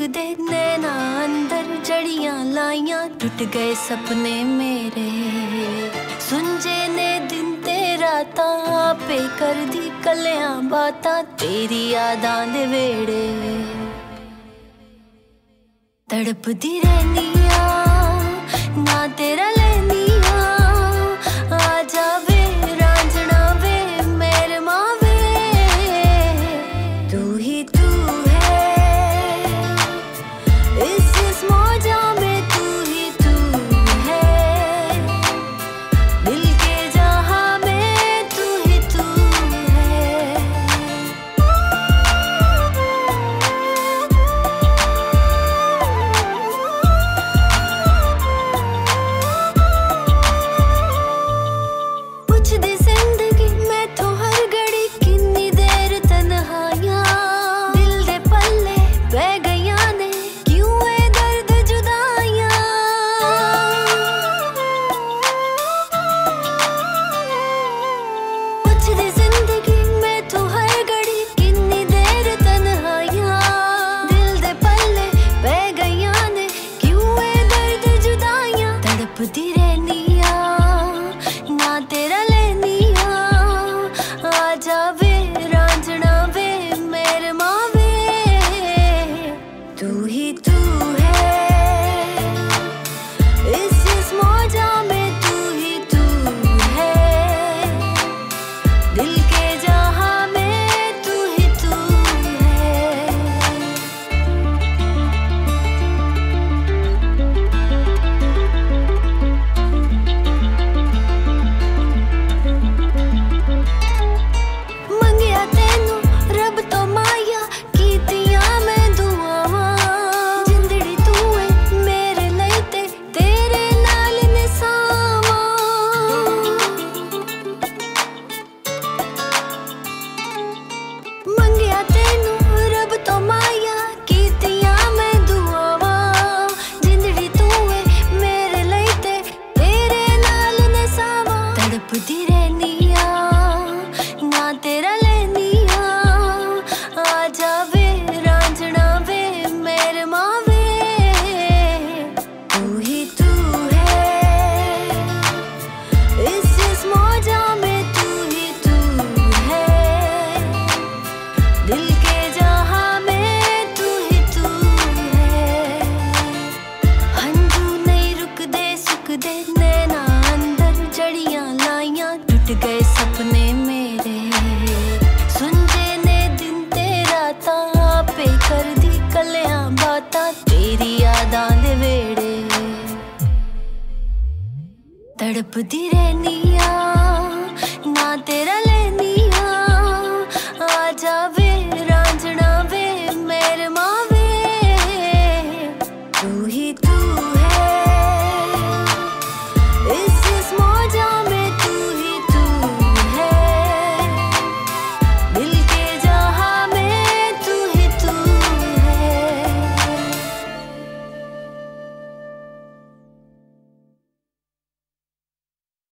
ਮੁੱਕਦੇ ਨੈਣਾ ਅੰਦਰ ਜੜੀਆਂ ਲਾਈਆਂ, ਟੁੱਟ ਗਏ ਸੁਪਨੇ ਮੇਰੇ। ਸੁੰਜੇ ਨੇ ਦਿਨ ਤੇਰਾ ਤਾਂ ਆਪੇ ਕਰਦੀ ਕੱਲਿਆਂ ਬਾਤਾਂ, ਤੇਰੀ ਯਾਦਾਂ ਦੇ ਵੇੜੇ ਤੜਪਦੀ ਰਹਿਨੀਆਂ ਨਾ ਤੇਰਾ put it in need? टूट गए सपने मेरे। ਨੇ ਦਿਨ ਤੇ ਰਾਤਾਂ ਕਰਦੀ ਕਲਿਆਂ ਬਾਤਾਂ ਤੇਰੀ ਯਾਦਾਂ ਦੇ ਵੇੜੇ ਤੜਪਦੀ ਰਹਿਨੀ